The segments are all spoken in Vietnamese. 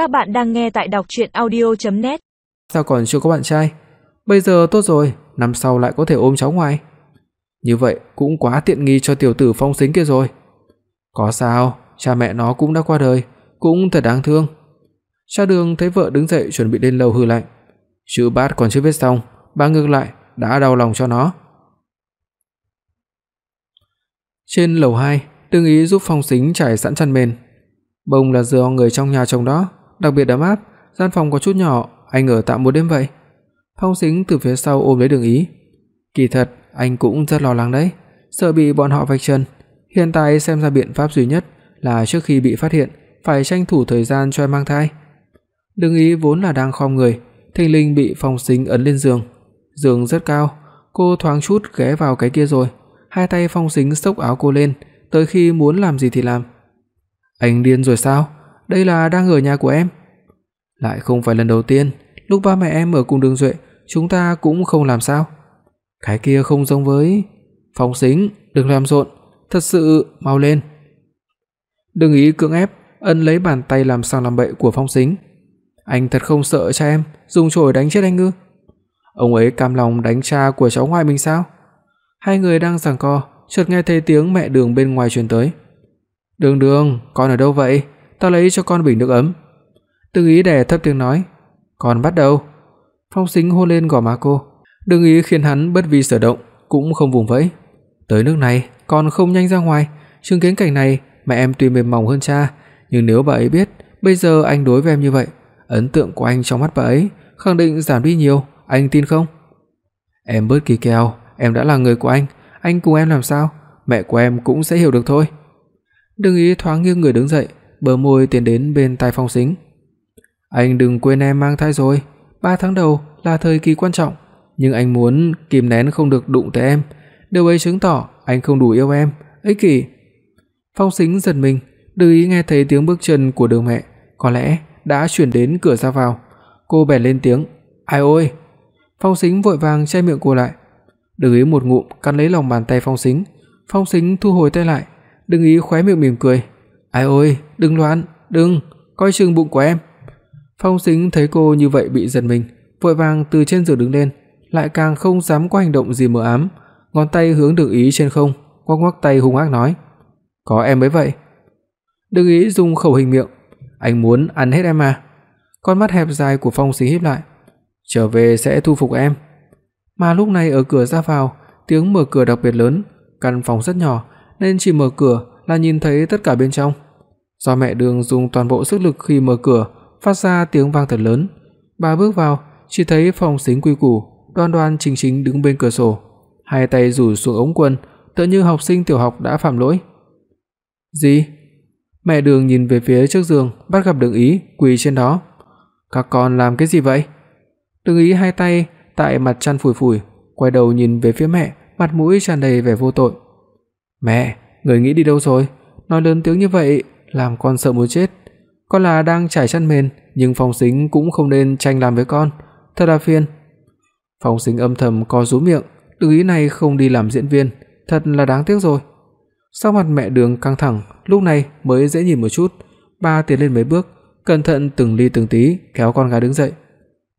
Các bạn đang nghe tại đọc audio net Sao còn chưa có bạn trai? Bây giờ tốt rồi, năm sau lại có thể ôm cháu ngoại. Như vậy cũng quá tiện nghi cho tiểu tử Phong Sính kia rồi. Có sao, cha mẹ nó cũng đã qua đời, cũng thật đáng thương. Cha Đường thấy vợ đứng dậy chuẩn bị lên lầu hừ lạnh. Chữ bát còn chưa viết xong, ba ngược lại đã đau lòng cho nó. Trên lầu 2, tương Ý giúp Phong Sính trải sẵn chăn mền. Bông là do người trong nhà chồng đó, đặc biệt ấm áp, gian phòng có chút nhỏ, anh ở tạm một đêm vậy. Phong Sính từ phía sau ôm lấy Đường Ý. Kỳ thật, anh cũng rất lo lắng đấy, sợ bị bọn họ vạch trần. Hiện tại xem ra biện pháp duy nhất là trước khi bị phát hiện, phải tranh thủ thời gian cho em mang thai. Đường Ý vốn là đang khom người, thình lình bị Phong Sính ấn lên giường. Giường rất cao, cô thoáng chút ghé vào cái kia rồi, hai tay Phong Sính xốc áo cô lên, tới khi muốn làm gì thì làm. Anh điên rồi sao? Đây là đang ở nhà của em. Lại không phải lần đầu tiên, lúc ba mẹ em ở cùng Đường Duệ, chúng ta cũng không làm sao. Cái kia không giống với Phong Sính, đừng làm rộn, thật sự mau lên. Đừng ý cưỡng ép ân lấy bàn tay làm sang làm bậy của Phong Sính. Anh thật không sợ cha em dùng chổi đánh chết anh ư? Ông ấy cam lòng đánh cha của cháu ngoại mình sao? Hai người đang giằng co, chợt nghe thấy tiếng mẹ Đường bên ngoài truyền tới. "Đường Đường, con ở đâu vậy? Ta lấy cho con bình nước ấm." Tương Ý đè thấp tiếng nói, "Con bắt đầu." Phong Sính hôn lên gò má cô. Đừng Ý khiến hắn bất vi sở động, cũng không vùng vẫy. Tới nước này, con không nhanh ra ngoài, chứng kiến cảnh này, mẹ em tuy mềm mỏng hơn cha, nhưng nếu bà ấy biết bây giờ anh đối với em như vậy, ấn tượng của anh trong mắt bà ấy khẳng định giảm đi nhiều, anh tin không? Em bớt kỳ kèo, em đã là người của anh, anh cùng em làm sao, mẹ của em cũng sẽ hiểu được thôi. Đừng ý thoáng nghiêng người đứng dậy, bờ môi tiến đến bên tai Phong Sính. Anh đừng quên em mang thai rồi, 3 tháng đầu là thời kỳ quan trọng, nhưng anh muốn kìm nén không được đụng tới em, điều ấy chứng tỏ anh không đủ yêu em, ích kỷ. Phong Sính giật mình, Đừng ý nghe thấy tiếng bước chân của Đường mẹ, có lẽ đã chuyển đến cửa ra vào. Cô bèn lên tiếng, "Ai ơi?" Phong Sính vội vàng che miệng cô lại. Đừng ý một ngụm cắn lấy lòng bàn tay Phong Sính. Phong Sính thu hồi tay lại, đừng ý khóe miệng mỉm cười. "Ai ơi, đừng loạn, đừng, coi chừng bụng của em." Phong Sính thấy cô như vậy bị giật mình, vội vàng từ trên giường đứng lên, lại càng không dám có hành động gì mờ ám, ngón tay hướng Đường Ý trên không, ngoắc ngoắc tay hung ác nói: "Có em mới vậy." Đường Ý dùng khẩu hình miệng, "Anh muốn ăn hết em à?" Con mắt hẹp dài của Phong Sính híp lại, "Trở về sẽ thu phục em." Mà lúc này ở cửa ra vào, tiếng mở cửa đặc biệt lớn, căn phòng rất nhỏ nên chỉ mở cửa là nhìn thấy tất cả bên trong. Do mẹ Đường dùng toàn bộ sức lực khi mở cửa, phát ra tiếng vang thật lớn. Bà bước vào, chỉ thấy phòng xính quy củ, đoan đoan chính chính đứng bên cửa sổ, hai tay rủ xuống ống quần, tựa như học sinh tiểu học đã phạm lỗi. "Gì?" Mẹ Đường nhìn về phía trước giường, bắt gặp Đường Ý quỳ trên đó. "Các con làm cái gì vậy?" Đường Ý hai tay tại mặt chăn phủi phủi, quay đầu nhìn về phía mẹ, mặt mũi tràn đầy vẻ vô tội. "Mẹ, người nghĩ đi đâu rồi? Nói lớn tiếng như vậy làm con sợ muốn chết. Con là đang trải chăn mền, nhưng Phong Sính cũng không nên tranh làm với con, thật là phiền." Phong Sính âm thầm co rúm miệng, tự Ý này không đi làm diễn viên, thật là đáng tiếc rồi. Sắc mặt mẹ Đường căng thẳng, lúc này mới dễ nhìn một chút, ba tiến lên mấy bước, cẩn thận từng ly từng tí kéo con gái đứng dậy.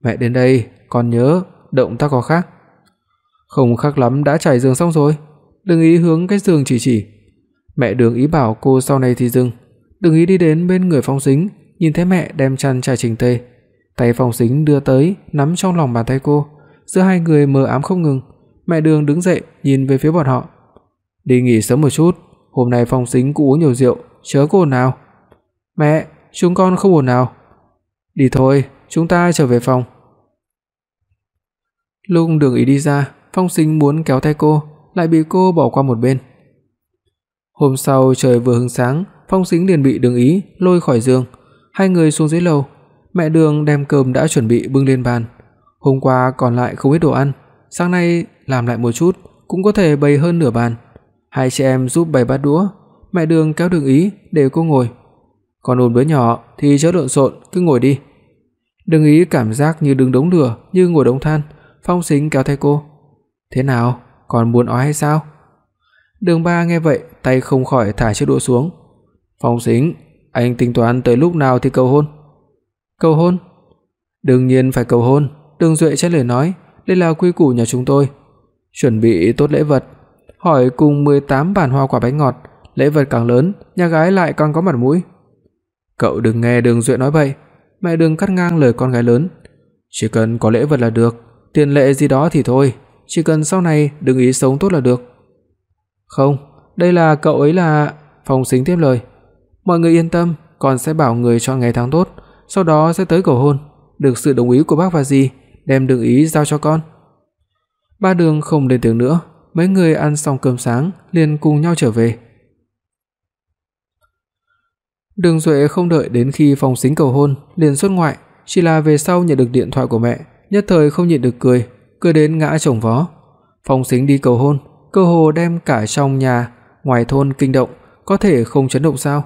"Mẹ đến đây, con nhớ, động tác có khác." "Không khác lắm, đã trải giường xong rồi." Đừng ý hướng cái giường chỉ chỉ. Mẹ Đường ý bảo cô sau này thì dừng. Đừng ý đi đến bên người Phong Sính, nhìn thấy mẹ đem chăn trải chỉnh tề. Tay Phong Sính đưa tới, nắm trong lòng bàn tay cô, giữa hai người mờ ám không ngừng. Mẹ Đường đứng dậy, nhìn về phía bọn họ. "Đi nghỉ sớm một chút, hôm nay Phong Sính cũng uống nhiều rượu, chớ có ồn nào." "Mẹ, chúng con không ồn nào." "Đi thôi, chúng ta trở về phòng." Lúc Đường Ý đi ra, Phong Sính muốn kéo tay cô, lại bị cô bỏ qua một bên. Hôm sau trời vừa hứng sáng, Phong Sính liền bị Đường Ý lôi khỏi giường, hai người xuống dưới lầu. Mẹ Đường đem cơm đã chuẩn bị bưng lên bàn. Hôm qua còn lại không ít đồ ăn, sáng nay làm lại một chút, cũng có thể bày hơn nửa bàn. Hai chị em giúp bày bát đũa, mẹ Đường kéo Đường Ý để cô ngồi. Còn ôn đứa nhỏ thì chớ lộn xộn, cứ ngồi đi. Đường Ý cảm giác như đứng đống lửa, như ngồi đống than, Phong Sính kéo tay cô. "Thế nào, còn muốn ói hay sao?" Đường Ba nghe vậy, tay không khỏi thả chiếc đũa xuống. "Phong Sính, anh tính toán tới lúc nào thì cầu hôn?" Cầu hôn? Đương nhiên phải cầu hôn, Đường Duệ chen lời nói, đây là quy củ nhà chúng tôi. Chuẩn bị tốt lễ vật, hỏi cùng 18 bàn hoa quả bánh ngọt, lễ vật càng lớn, nhà gái lại càng có mặt mũi. Cậu đừng nghe Đường Duệ nói vậy mẹ đừng cắt ngang lời con gái lớn. Chỉ cần có lễ vật là được, tiền lệ gì đó thì thôi, chỉ cần sau này đừng ý sống tốt là được. Không, đây là cậu ấy là Phong Sính tiếp lời. Mọi người yên tâm, con sẽ bảo người chọn ngày tháng tốt, sau đó sẽ tới cầu hôn, được sự đồng ý của bác và dì, đem đường ý giao cho con. Ba Đường không lên tiếng nữa, mấy người ăn xong cơm sáng liền cùng nhau trở về. Đường Duệ không đợi đến khi Phong Sính cầu hôn, liền xuất ngoại, chỉ là về sau nhận được điện thoại của mẹ, nhất thời không nhịn được cười, cười đến ngã chồng vó. Phong Sính đi cầu hôn, cơ hồ đem cả trong nhà, ngoài thôn kinh động, có thể không chấn động sao?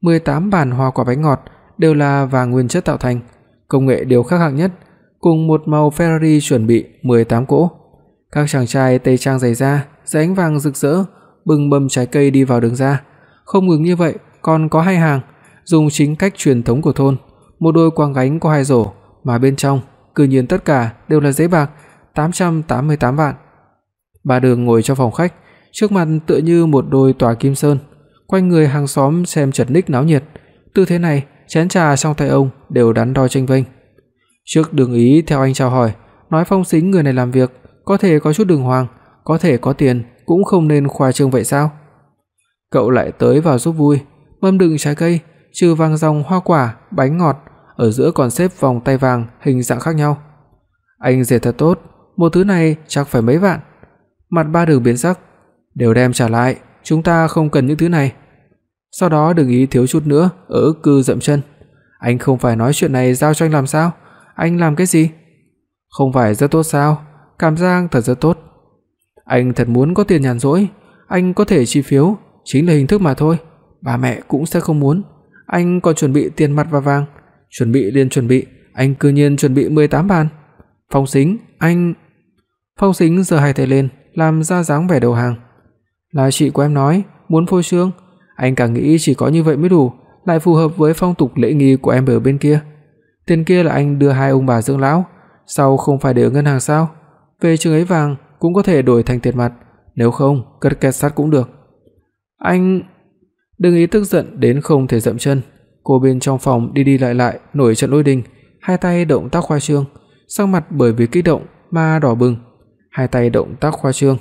18 bàn hoa quả bánh ngọt đều là vàng nguyên chất tạo thành, công nghệ điều khắc hạng nhất, cùng một màu Ferrari chuẩn bị 18 cỗ. Các chàng trai tây trang dày da, dây ánh vàng rực rỡ, bưng mâm trái cây đi vào đường ra. Không ngừng như vậy, còn có hai hàng, dùng chính cách truyền thống của thôn, một đôi quang gánh có hai rổ, mà bên trong, cư nhiên tất cả đều là giấy bạc, 888 vạn. Bà Đường ngồi trong phòng khách, trước mặt tựa như một đôi tòa kim sơn, quanh người hàng xóm xem chật ních náo nhiệt. Tư thế này, chén trà trong tay ông đều đắn đo chênh vênh. Trước Đường Ý theo anh chào hỏi, nói Phong Sính người này làm việc có thể có chút đường hoàng, có thể có tiền cũng không nên khoa trương vậy sao? Cậu lại tới vào giúp vui, mâm đựng trái cây, trừ vàng ròng hoa quả, bánh ngọt, ở giữa còn xếp vòng tay vàng hình dạng khác nhau. Anh dệt thật tốt, một thứ này chắc phải mấy vạn. Mặt ba đường biến sắc, đều đem trả lại, chúng ta không cần những thứ này. Sau đó đừng ý thiếu chút nữa ở cư dậm chân. Anh không phải nói chuyện này giao cho anh làm sao? Anh làm cái gì? Không phải rất tốt sao? Cảm giác thật rất tốt. Anh thật muốn có tiền nhàn rỗi, anh có thể chi phiếu, chính là hình thức mà thôi, ba mẹ cũng sẽ không muốn. Anh còn chuẩn bị tiền mặt và vàng, chuẩn bị liền chuẩn bị, anh cư nhiên chuẩn bị 18 bàn. Phong Sính, anh Phong Sính giơ hai tay lên, làm ra dáng vẻ đầu hàng. Là chị của em nói, muốn phô trương, anh càng nghĩ chỉ có như vậy mới đủ, lại phù hợp với phong tục lễ nghi của em ở bên kia. Tiền kia là anh đưa hai ông bà dưỡng lão, sau không phải để ở ngân hàng sao? Về chừng ấy vàng cũng có thể đổi thành tiền mặt, nếu không cất két sắt cũng được. Anh đừng ý tức giận đến không thể dậm chân. Cô bên trong phòng đi đi lại lại nổi trận lôi đình, hai tay động tác khoa trương, sắc mặt bởi vì kích động mà đỏ bừng, hai tay động tác khoa trương.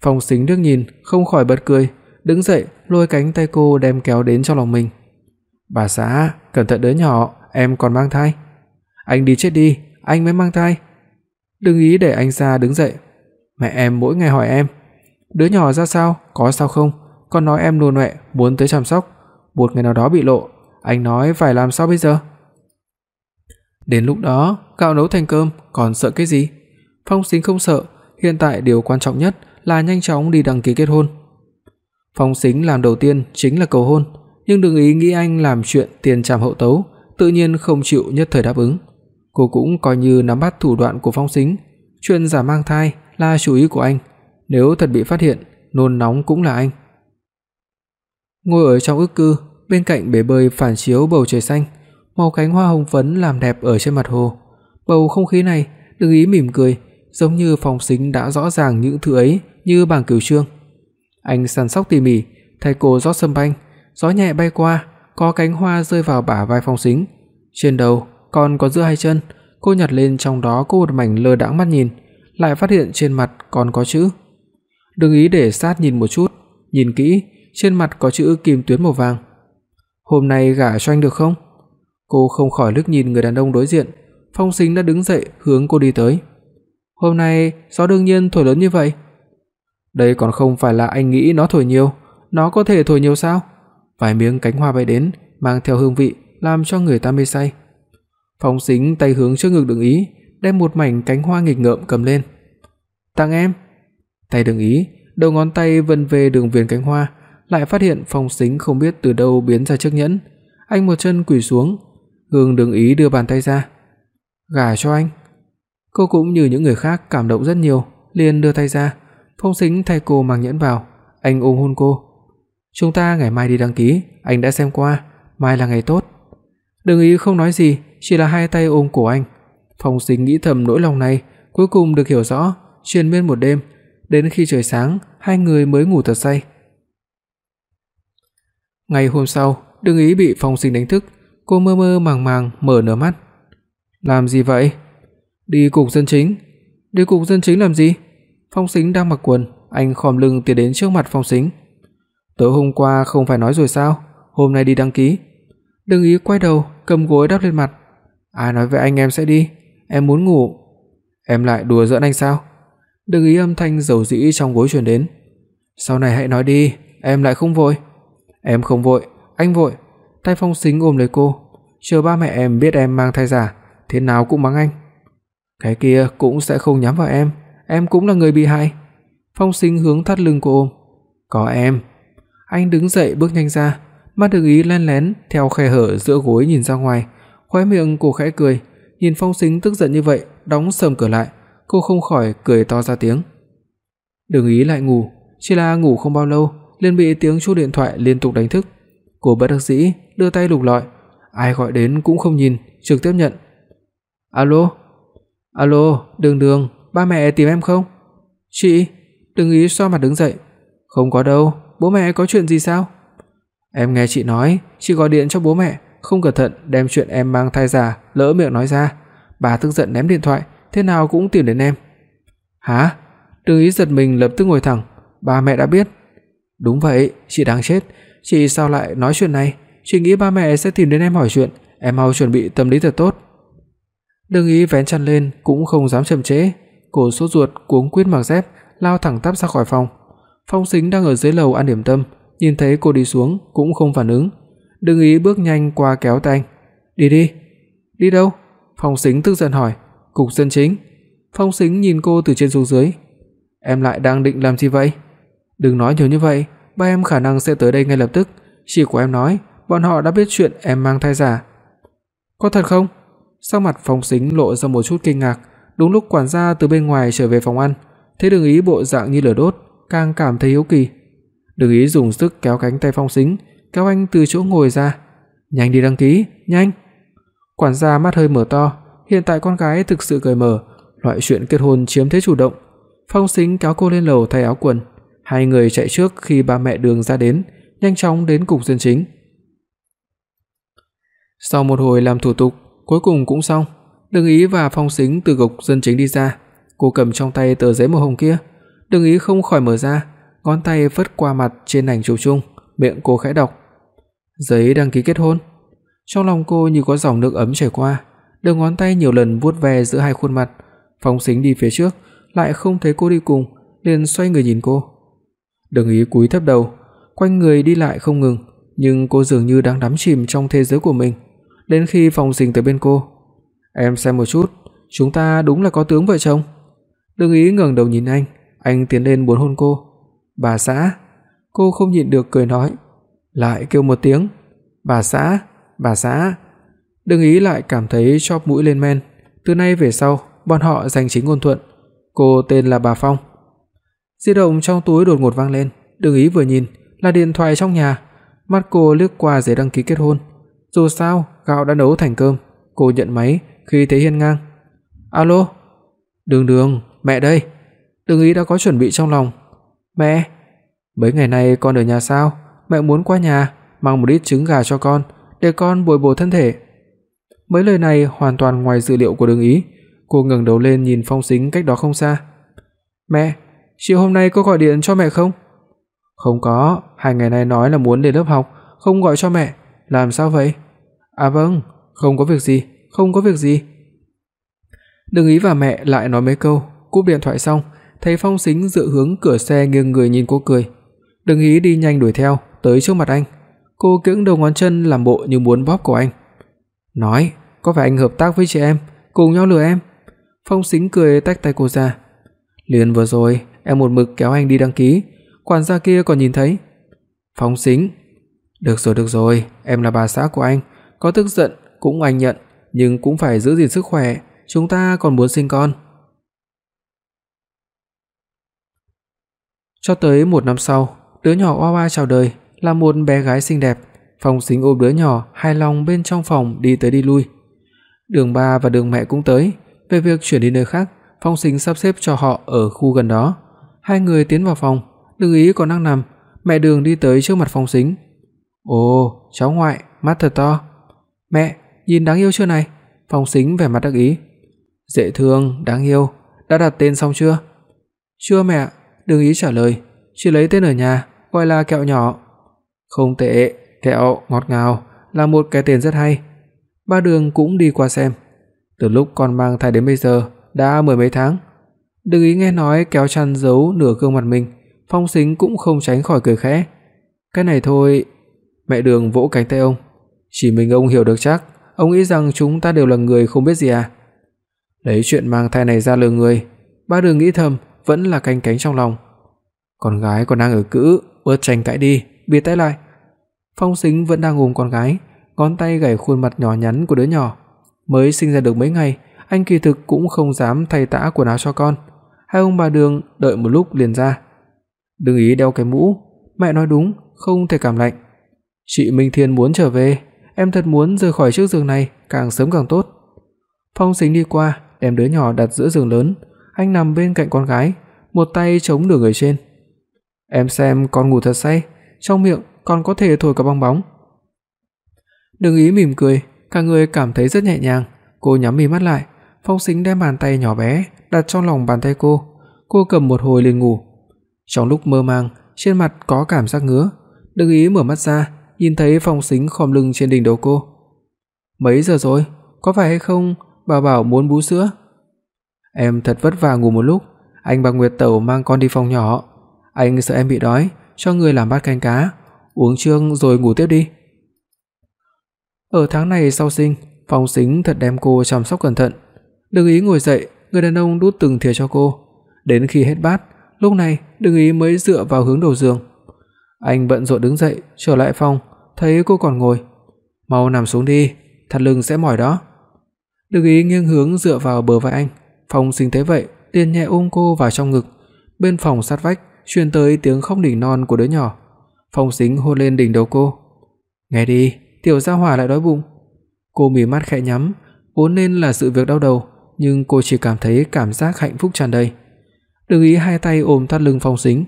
Phong Sính nước nhìn, không khỏi bật cười, đứng dậy, lôi cánh tay cô đem kéo đến trong lòng mình. "Bà xã, cẩn thận đứa nhỏ, em còn mang thai." "Anh đi chết đi, anh mới mang thai." Đừng ý để anh ra đứng dậy. Mẹ em mỗi ngày hỏi em, đứa nhỏ ra sao, có sao không, còn nói em nôn nọe muốn tới chăm sóc, một ngày nào đó bị lộ, anh nói phải làm sao bây giờ? Đến lúc đó, gạo nấu thành cơm, còn sợ cái gì? Phong Sính không sợ, hiện tại điều quan trọng nhất là nhanh chóng đi đăng ký kết hôn. Phong Sính làm đầu tiên chính là cầu hôn, nhưng đừng ý nghĩ anh làm chuyện tiền trảm hậu tấu, tự nhiên không chịu nhất thời đáp ứng. Cô cũng coi như nắm bắt thủ đoạn của Phong Sính, chuyện giả mang thai là chủ ý của anh, nếu thật bị phát hiện, nôn nóng cũng là anh. Ngồi ở trong ức cư, bên cạnh bể bơi phản chiếu bầu trời xanh, màu cánh hoa hồng phấn làm đẹp ở trên mặt hồ. Bầu không khí này, đừng ý mỉm cười, giống như Phong Sính đã rõ ràng những thứ ấy như bảng cửu chương Anh săn sóc tỉ mỉ, thay cô rót sâm banh, gió nhẹ bay qua, có cánh hoa rơi vào bả vai Phong Sính. Trên đầu còn có giữa hai chân, cô nhặt lên trong đó có một mảnh lơ đãng mắt nhìn, lại phát hiện trên mặt còn có chữ. Đừng ý để sát nhìn một chút, nhìn kỹ, trên mặt có chữ kim tuyến màu vàng. "Hôm nay gả cho anh được không?" Cô không khỏi liếc nhìn người đàn ông đối diện, Phong Sính đã đứng dậy hướng cô đi tới. "Hôm nay gió đương nhiên thổi lớn như vậy." Đây còn không phải là anh nghĩ nó thổi nhiều, nó có thể thổi nhiều sao? Vài miếng cánh hoa bay đến, mang theo hương vị làm cho người ta mê say. Phong Sính tay hướng trước ngực Đường Ý, đem một mảnh cánh hoa nghịch ngợm cầm lên. "Tặng em." Tay Đường Ý, đầu ngón tay vân về đường viền cánh hoa, lại phát hiện Phong Sính không biết từ đâu biến ra chiếc nhẫn. Anh một chân quỳ xuống, hướng Đường Ý đưa bàn tay ra. "Gả cho anh." Cô cũng như những người khác cảm động rất nhiều, liền đưa tay ra. Phong Sính thay cô mang nhẫn vào, anh ôm hôn cô. "Chúng ta ngày mai đi đăng ký, anh đã xem qua, mai là ngày tốt." Đường Ý không nói gì, chỉ là hai tay ôm cổ anh. Phong Sính nghĩ thầm nỗi lòng này cuối cùng được hiểu rõ, truyền miên một đêm, đến khi trời sáng, hai người mới ngủ thật say. Ngày hôm sau, Đương Ý bị Phong Sính đánh thức, cô mơ mơ màng màng mở nửa mắt. "Làm gì vậy?" "Đi cục dân chính." "Đi cục dân chính làm gì?" Phong Sính đang mặc quần, anh khom lưng tiến đến trước mặt Phong Sính. "Tối hôm qua không phải nói rồi sao, hôm nay đi đăng ký." Đừng ý quay đầu, cầm gối đắp lên mặt. "Ai nói với anh em sẽ đi, em muốn ngủ." "Em lại đùa giỡn anh sao?" Đừng ý âm thanh dầu dĩ trong gối truyền đến. "Sau này hãy nói đi, em lại không vội." "Em không vội, anh vội." Tay Phong Sính ôm lấy cô, "Chờ ba mẹ em biết em mang thai giả, thế nào cũng mắng anh." "Cái kia cũng sẽ không nhắm vào em, em cũng là người bị hại." Phong Sính hướng thắt lưng cô ôm. "Có em." Anh đứng dậy bước nhanh ra, mắt Đường Ý lén lén theo khe hở giữa gối nhìn ra ngoài, khóe miệng cô khẽ cười, nhìn Phong Sính tức giận như vậy, đóng sầm cửa lại, cô không khỏi cười to ra tiếng. Đường Ý lại ngủ, chỉ là ngủ không bao lâu, liền bị tiếng chuông điện thoại liên tục đánh thức. Cô bất đắc dĩ đưa tay lục lọi, ai gọi đến cũng không nhìn, trực tiếp nhận. "Alo? Alo, Đường Đường, ba mẹ tìm em không?" "Chị?" Đường Ý xoa mặt đứng dậy. "Không có đâu, bố mẹ có chuyện gì sao?" "Em nghe chị nói, chị gọi điện cho bố mẹ, không cẩn thận đem chuyện em mang thai giả lỡ miệng nói ra, bà tức giận ném điện thoại, thế nào cũng tìm đến em." "Hả?" Đường Ý giật mình lập tức ngồi thẳng, "Ba mẹ đã biết." "Đúng vậy, chị đáng chết, chị sao lại nói chuyện này? Chị nghĩ ba mẹ sẽ tìm đến em hỏi chuyện, em mau chuẩn bị tâm lý thật tốt." Đường Ý vén chăn lên cũng không dám chậm trễ, cô sốt ruột cuống quýt mặc dép, lao thẳng tắp ra khỏi phòng. Phong Sính đang ở dưới lầu ăn điểm tâm, nhìn thấy cô đi xuống cũng không phản ứng. Đường Ý bước nhanh qua kéo tay anh. "Đi đi." "Đi đâu?" Phong Sính tức giận hỏi. "Cục dân chính." Phong Sính nhìn cô từ trên xuống dưới. "Em lại đang định làm gì vậy?" "Đừng nói nhiều như vậy, ba em khả năng sẽ tới đây ngay lập tức, chỉ của em nói, bọn họ đã biết chuyện em mang thai giả." "Có thật không?" Sắc mặt Phong Sính lộ ra một chút kinh ngạc, đúng lúc quản gia từ bên ngoài trở về phòng ăn, thấy Đường Ý bộ dạng như lửa đốt, càng cảm thấy hiếu kỳ. Đường Ý dùng sức kéo cánh tay Phong Sính, kéo anh từ chỗ ngồi ra. "Nhanh đi đăng ký, nhanh." Quản gia mắt hơi mở to, hiện tại con gái thực sự cởi mở, loại chuyện kết hôn chiếm thế chủ động. Phong Sính kéo cô lên lầu thay áo quần, hai người chạy trước khi ba mẹ Đường ra đến, nhanh chóng đến cục dân chính. Sau một hồi làm thủ tục, cuối cùng cũng xong, Đường Ý và Phong Sính từ gục dân chính đi ra. Cô cầm trong tay tờ giấy màu hồng kia, Đường Ý không khỏi mở ra, ngón tay phất qua mặt trên ảnh chụp chung, miệng cô khẽ đọc. Giấy đăng ký kết hôn. Trong lòng cô như có dòng nước ấm chảy qua, đầu ngón tay nhiều lần vuốt ve giữa hai khuôn mặt. Phong Sính đi phía trước, lại không thấy cô đi cùng, liền xoay người nhìn cô. Đường Ý cúi thấp đầu, quanh người đi lại không ngừng, nhưng cô dường như đang đắm chìm trong thế giới của mình. Đến khi Phong dình tới bên cô, "Em xem một chút, chúng ta đúng là có tướng vợ chồng." đương Ý ngẩng đầu nhìn anh, anh tiến lên muốn hôn cô. "Bà xã." Cô không nhịn được cười nói, lại kêu một tiếng, "Bà xã, bà xã." đương Ý lại cảm thấy chóp mũi lên men, từ nay về sau, bọn họ danh chính ngôn thuận. Cô tên là bà Phong. Di động trong túi đột ngột vang lên, đương Ý vừa nhìn, là điện thoại trong nhà, mắt cô liếc qua giấy đăng ký kết hôn. Dù sao, gạo đã nấu thành cơm, cô nhận máy khi thấy Hiên ngang. "Alo?" "Đường Đường, mẹ đây." Đường Ý đã có chuẩn bị trong lòng. "Mẹ, mấy ngày nay con ở nhà sao? Mẹ muốn qua nhà mang một ít trứng gà cho con, để con bồi bổ thân thể." Mấy lời này hoàn toàn ngoài dự liệu của Đường Ý, cô ngẩng đầu lên nhìn Phong Sính cách đó không xa. "Mẹ, chiều hôm nay có gọi điện cho mẹ không?" "Không có, hai ngày nay nói là muốn đến lớp học, không gọi cho mẹ, làm sao vậy?" "À vâng, không có việc gì, không có việc gì." Đừng Ý và mẹ lại nói mấy câu, cúp điện thoại xong, thấy Phong Sính dựa hướng cửa xe nghiêng người nhìn cô cười. Đừng Ý đi nhanh đuổi theo, tới trước mặt anh. Cô kiễng đầu ngón chân làm bộ như muốn bóp cổ anh. "Nói, có phải anh hợp tác với chị em, cùng nhau lừa em?" Phong Sính cười tách tay cô ra. "Liền vừa rồi, em một mực kéo anh đi đăng ký, quản gia kia còn nhìn thấy." Phong Sính, "Được rồi được rồi, em là bà xã của anh, có tức giận cũng anh nhận, nhưng cũng phải giữ gìn sức khỏe, chúng ta còn muốn sinh con." Cho tới một năm sau, đứa nhỏ Oa Oa chào đời là một bé gái xinh đẹp. Phong Sính ôm đứa nhỏ hài lòng bên trong phòng đi tới đi lui. Đường ba và đường mẹ cũng tới, về việc chuyển đi nơi khác, Phong Sính sắp xếp cho họ ở khu gần đó. Hai người tiến vào phòng, Đường Ý còn đang nằm, mẹ Đường đi tới trước mặt Phong Sính. "Ồ, cháu ngoại, mắt thật to." "Mẹ, nhìn đáng yêu chưa này?" Phong Sính vẻ mặt đắc ý. "Dễ thương, đáng yêu, đã đặt tên xong chưa?" "Chưa mẹ." Đường Ý trả lời, "Chỉ lấy tên ở nhà, gọi là kẹo nhỏ." "Không tệ, kẹo ngọt ngào, là một cái tên rất hay." Ba Đường cũng đi qua xem. Từ lúc con mang thai đến bây giờ đã mười mấy tháng. Đừng ý nghe nói kéo chăn giấu nửa gương mặt mình, Phong Sính cũng không tránh khỏi cười khẽ. Cái này thôi, mẹ Đường vỗ cánh tay ông, chỉ mình ông hiểu được chắc, ông nghĩ rằng chúng ta đều là người không biết gì à? Lấy chuyện mang thai này ra lừa người, ba Đường nghĩ thầm, vẫn là canh cánh trong lòng. Con gái còn đang ở cữ, bớt tranh cãi đi, bịt tay lại. Phong Sính vẫn đang ôm con gái, ngón tay gảy khuôn mặt nhỏ nhắn của đứa nhỏ. Mới sinh ra được mấy ngày, anh kỳ thực cũng không dám thay tã quần áo cho con. Hai ông bà Đường đợi một lúc liền ra. Đừng ý đeo cái mũ, mẹ nói đúng, không thể cảm lạnh. Chị Minh Thiên muốn trở về, em thật muốn rời khỏi chiếc giường này, càng sớm càng tốt. Phong Sính đi qua, đem đứa nhỏ đặt giữa giường lớn, anh nằm bên cạnh con gái, một tay chống nửa người trên. Em xem con ngủ thật say, trong miệng còn có thể thổi cả bong bóng. Đừng ý mỉm cười, cả người cảm thấy rất nhẹ nhàng, cô nhắm mi mắt lại, Phong Sính đem bàn tay nhỏ bé đặt trong lòng bàn tay cô, cô cầm một hồi liền ngủ. Trong lúc mơ màng, trên mặt có cảm giác ngứa, Đừng ý mở mắt ra, nhìn thấy Phong Sính khom lưng trên đỉnh đầu cô. "Mấy giờ rồi? Có phải hay không bà bảo muốn bú sữa?" "Em thật vất vả ngủ một lúc, anh bà Nguyệt Tẩu mang con đi phòng nhỏ, anh sợ em bị đói, cho người làm bát canh cá, uống trước rồi ngủ tiếp đi." Ở tháng này sau sinh, Phong Sính thật đem cô chăm sóc cẩn thận. Đừng ý ngồi dậy, người đàn ông đút từng thìa cho cô. Đến khi hết bát, lúc này Đừng ý mới dựa vào hướng đầu giường. Anh bận rộn đứng dậy, trở lại phòng, thấy cô còn ngồi. "Mau nằm xuống đi, thắt lưng sẽ mỏi đó." Đức ý nghiêng hướng dựa vào bờ vai anh. Phong Sính thấy vậy, liền nhẹ ôm cô vào trong ngực. Bên phòng sát vách truyền tới tiếng khóc nỉ non của đứa nhỏ. Phong Sính hôn lên đỉnh đầu cô. "Nghe đi, tiểu gia hỏa lại đói bụng." Cô mí mắt khẽ nhắm, vốn nên là sự việc đau đầu, nhưng cô chỉ cảm thấy cảm giác hạnh phúc tràn đầy. Đừng ý hai tay ôm thắt lưng Phong Sính.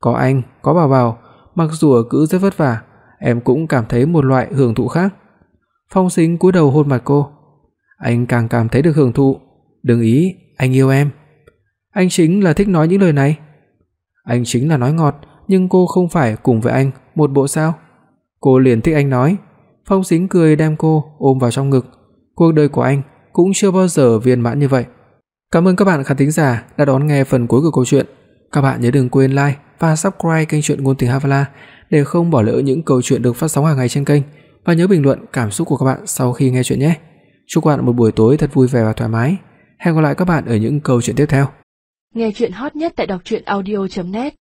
Có anh, có Bảo Bảo, mặc dù ở cữ rất vất vả, em cũng cảm thấy một loại hưởng thụ khác. Phong Sính cúi đầu hôn mặt cô. Anh càng cảm thấy được hưởng thụ. Đừng ý, anh yêu em. Anh chính là thích nói những lời này. Anh chính là nói ngọt, nhưng cô không phải cùng với anh một bộ sao? Cô liền thích anh nói. Phong Sính cười đem cô ôm vào trong ngực. Cuộc đời của anh cũng chưa bao giờ viên mãn như vậy. Cảm ơn các bạn khán thính giả đã đón nghe phần cuối của câu chuyện. Các bạn nhớ đừng quên like và subscribe kênh truyện ngôn tình Havala để không bỏ lỡ những câu chuyện được phát sóng hàng ngày trên kênh, và nhớ bình luận cảm xúc của các bạn sau khi nghe chuyện nhé. Chúc các bạn một buổi tối thật vui vẻ và thoải mái. Hẹn gặp lại các bạn ở những câu chuyện tiếp theo. Nghe truyện hot nhất tại doctruyenaudio.net